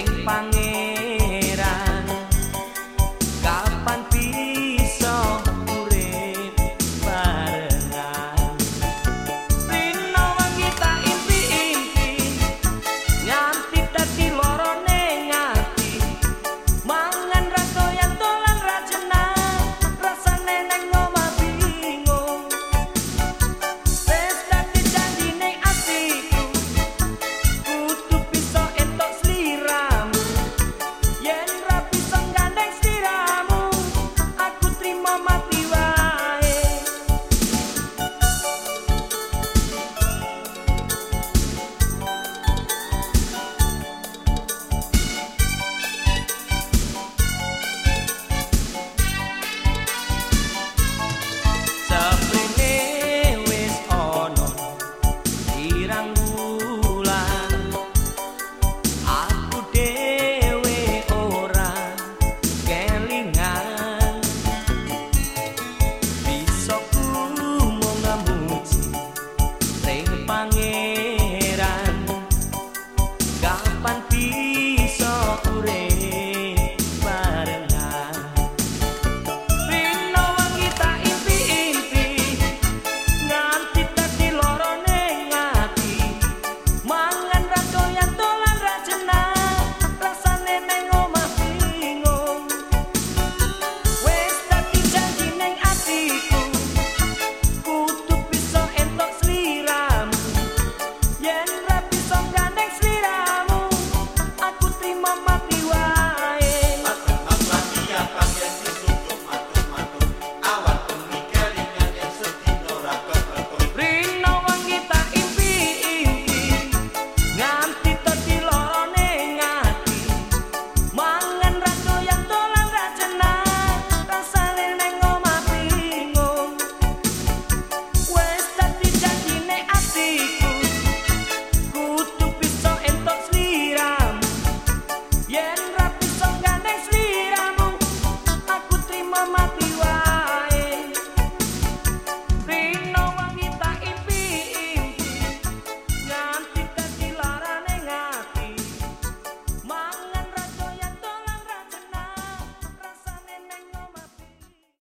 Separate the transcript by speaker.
Speaker 1: sing pangeran